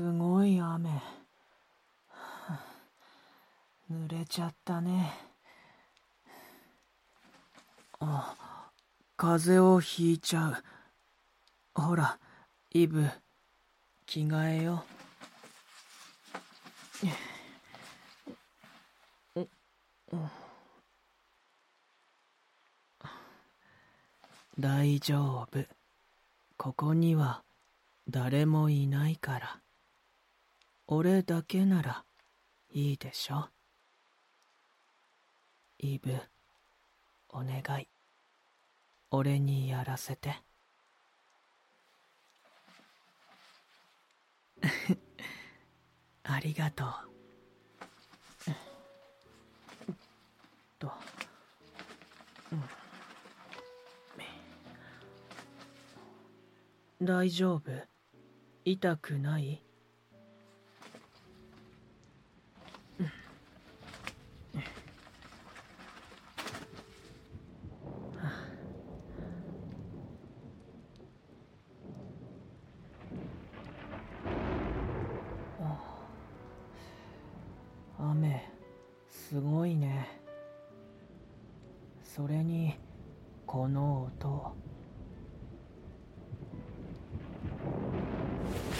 すごい雨。濡れちゃったね。あ、風邪をひいちゃう。ほら、イブ、着替えよ。大丈夫。ここには誰もいないから。俺だけならいいでしょ。イブ、お願い。俺にやらせて。ありがとう。と。うん大丈夫？痛くない？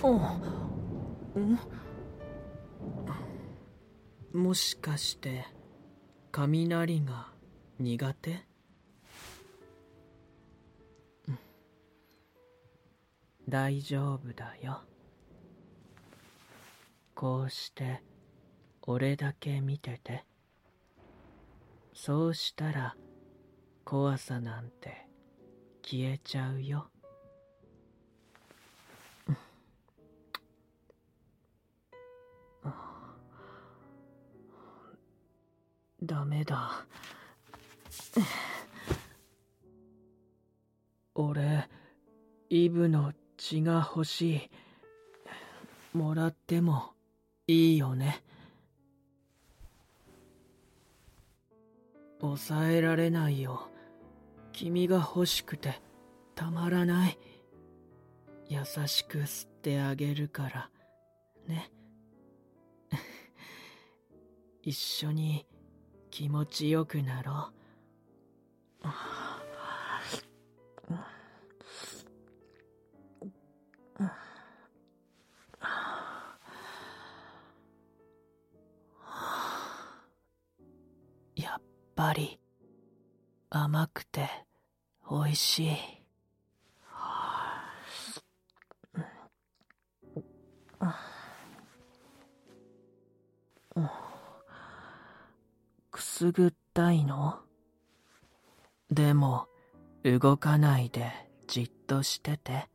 この音もしかして雷が苦手？大丈夫だよ。こうして俺だけ見てて。そうしたら怖さなんて。消えちゃうよ。ダメだ。俺イブの血が欲しい。もらってもいいよね。抑えられないよ。君が欲しくてたまらない。優しく吸ってあげるからね。一緒に気持ちよくなろう。やっぱり甘くて。美味しい。くすぐったいの？でも動かないでじっとしてて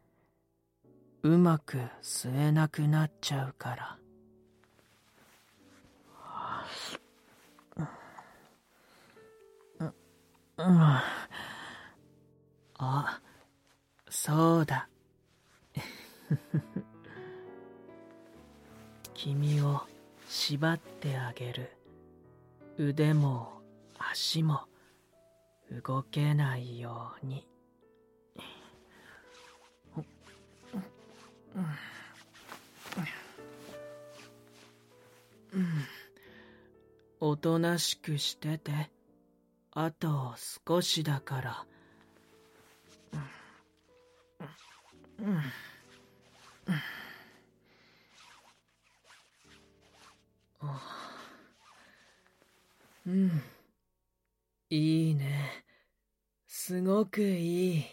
うまく吸えなくなっちゃうから。うん、あそうだ 君を縛ってあげる腕も足も動けないように。おとなしくしてて、あと少しだから。うん。うん。いいね。すごくいい。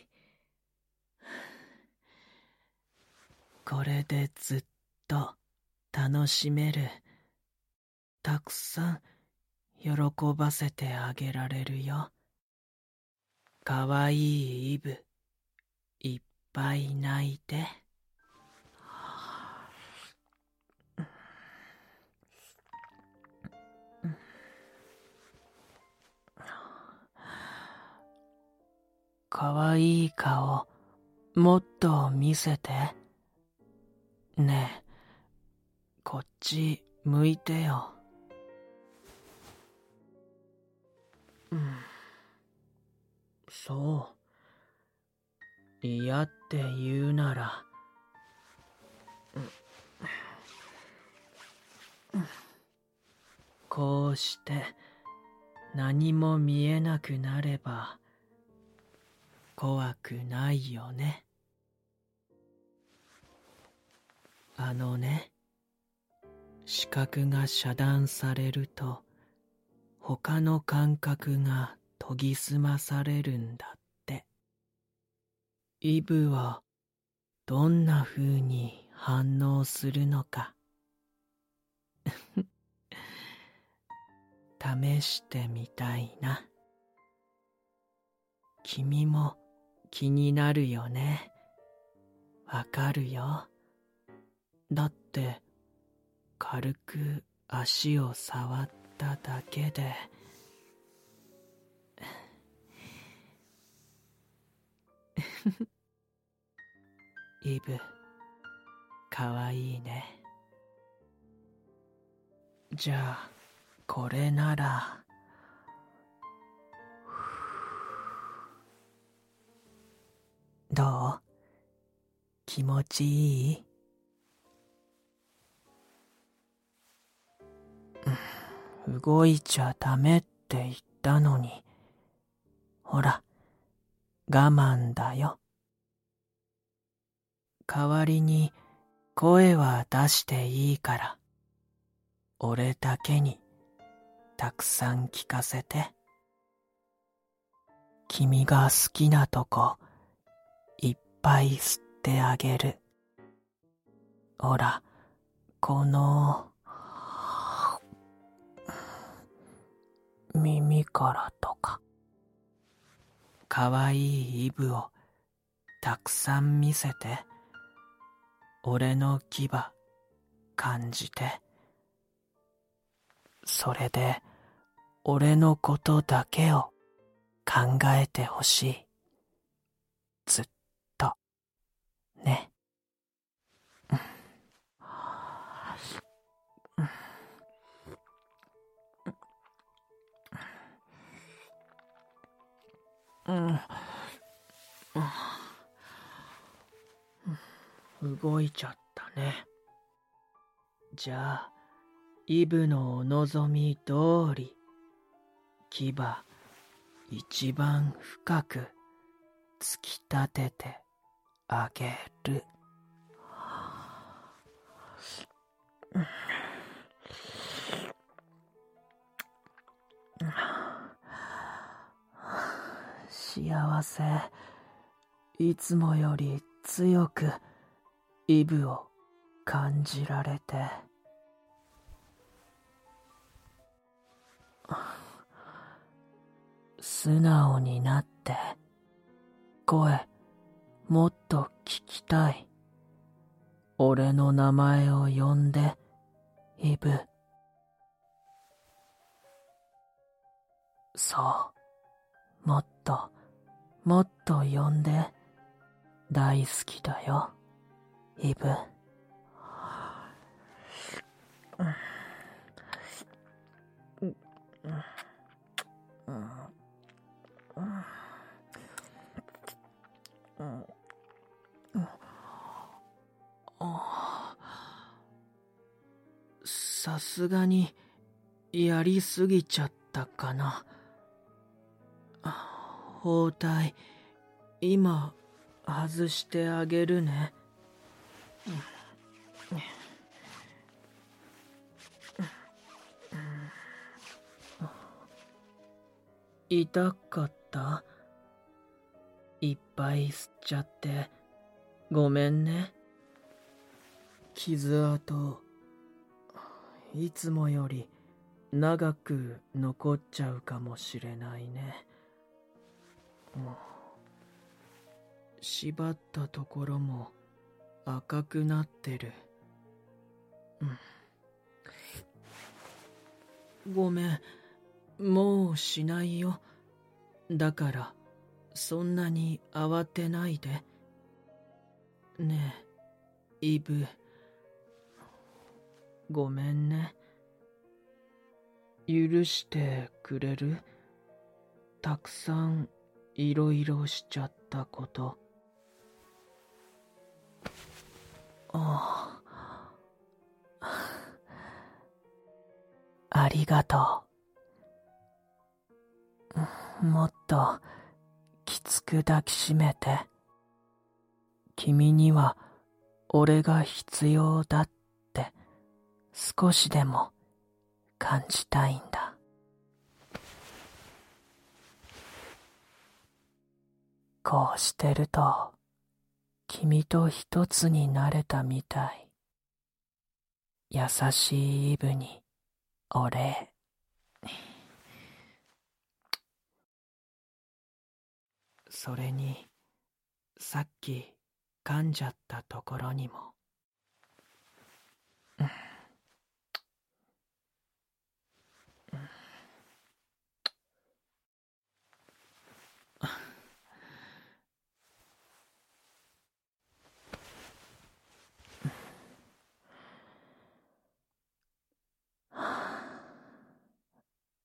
これでずっと楽しめる。たくさん喜ばせてあげられるよ。かわいいイブ、いっぱい泣いて。かわいい顔、もっと見せて。ねえ、こっち向いてよ。うん。そう。嫌っって言うなら、こうして何も見えなくなれば怖くないよね。あのね、視覚が遮断されると他の感覚が研ぎ澄まされるんだイブはどんな風に反応するのか。試してみたいな。君も気になるよね。わかるよ。だって、軽く足を触っただけで。イブ、かわいいね。じゃあ、これなら。どう？気持ちいい？動いちゃダメって言ったのに。ほら、我慢だよ。代わりに声は出していいから、俺だけにたくさん聞かせて。君が好きなとこ、いっぱい吸ってあげる。ほら、この、耳からとか。かわいいイブをたくさん見せて。俺の牙感じて。それで、俺のことだけを考えてほしい。ずっと、ね。うん、動いちゃったね。じゃあ、イブのお望み通り、牙一番深く突き立ててあげる。幸せ。いつもより強くイブを感じられて。素直になって声もっと聞きたい。俺の名前を呼んでイブ。そう。もっと。もっと呼んで。大好きだよ。イブ。さすがにやりすぎちゃったかな。包帯。今外してあげるね。痛かった？いっぱい吸っちゃって。ごめんね。傷跡。いつもより長く残っちゃうかもしれないね。縛ったところも赤くなってる。ごめん。もうしないよ。だからそんなに慌てないで。ねえイブ。ごめんね。許してくれる？たくさんいろいろしちゃったことああありがとう。もっときつく抱きしめて。君には俺が必要だって少しでも感じたいんだ。こうしてると君と一つになれたみたい。優しいイブにお礼。それに、さっき噛んじゃったところにも。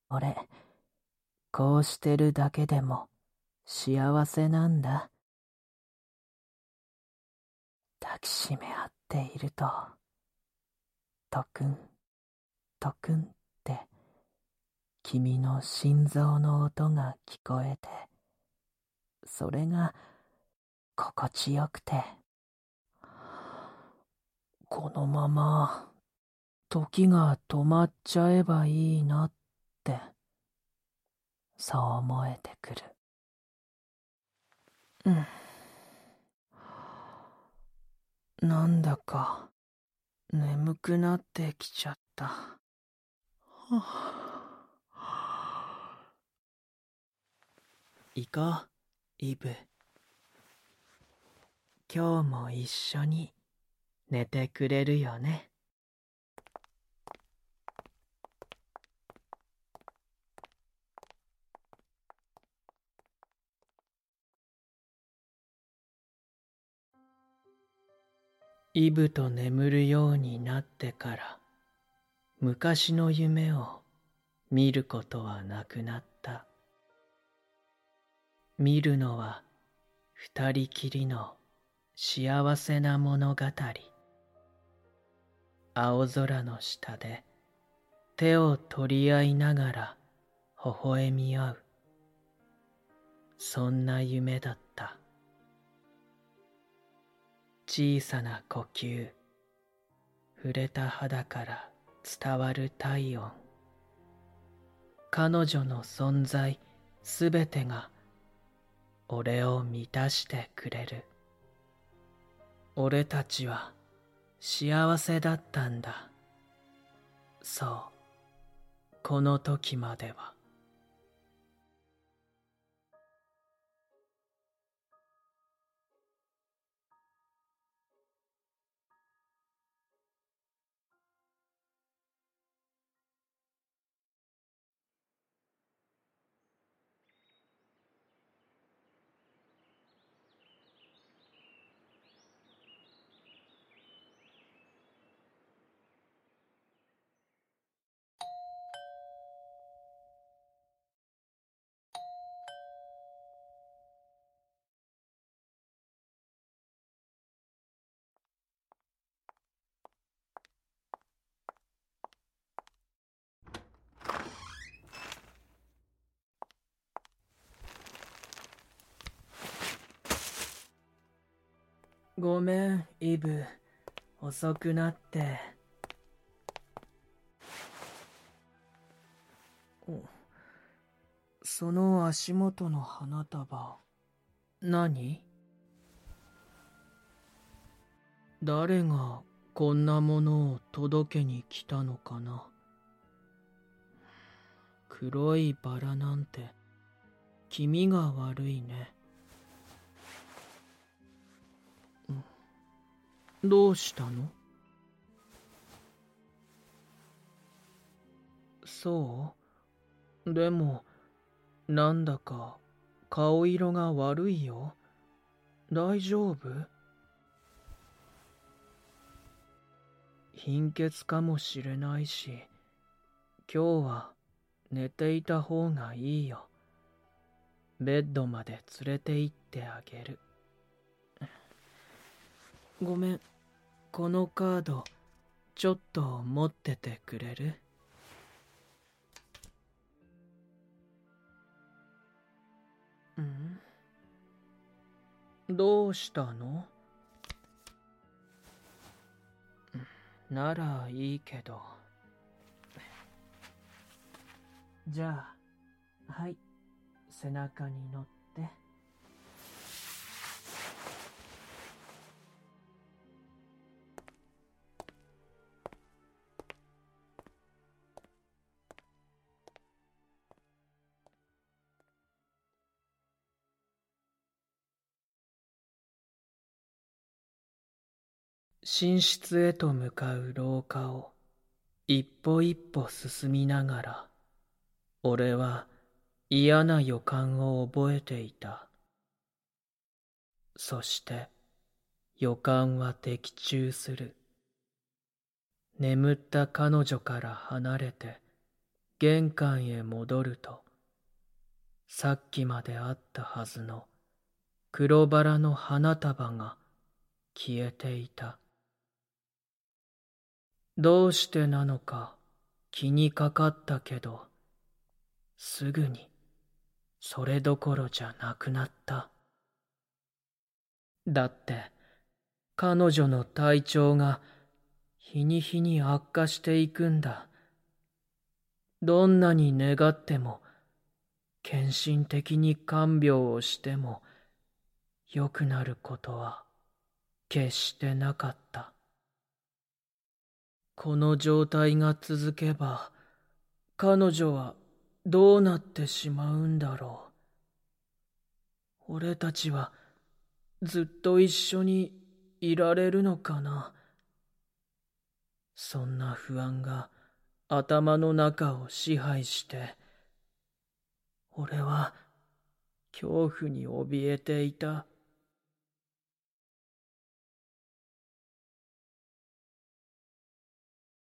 俺、こうしてるだけでも幸せなんだ。抱きしめ合っていると、とくん、とくんって君の心臓の音が聞こえて、それが心地よくて、このまま時が止まっちゃえばいいなって、そう思えてくる。うん。なんだか眠くなってきちゃった。はあ、行こう、イブ。今日も一緒に寝てくれるよね。イブと眠るようになってから昔の夢を見ることはなくなった。見るのは二人きりの幸せな物語。青空の下で手を取り合いながら微笑み合う。そんな夢だった。小さな呼吸。触れた肌から伝わる体温。彼女の存在すべてが俺を満たしてくれる。俺たちは幸せだったんだ。そう。この時までは。ごめん、イブ。遅くなって。その足元の花束、何？誰がこんなものを届けに来たのかな黒いバラなんて気味が悪いね。どうしたの？そうでも、なんだか顔色が悪いよ。大丈夫？貧血かもしれないし、今日は寝ていた方がいいよ。ベッドまで連れて行ってあげる。ごめん。このカードちょっと持っててくれる？ん？どうしたの？ならいいけど。じゃあはい。背中に乗って。寝室へと向かう廊下を一歩一歩進みながら俺は嫌な予感を覚えていた。そして予感は的中する。眠った彼女から離れて玄関へ戻るとさっきまであったはずの黒バラの花束が消えていた。どうしてなのか気にかかったけど、すぐにそれどころじゃなくなった。だって、彼女の体調が日に日に悪化していくんだ。どんなに願っても、献身的に看病をしても、良くなることは決してなかった。この状態が続けば、彼女はどうなってしまうんだろう。俺たちはずっと一緒にいられるのかな。そんな不安が頭の中を支配して、俺は恐怖に怯えていた。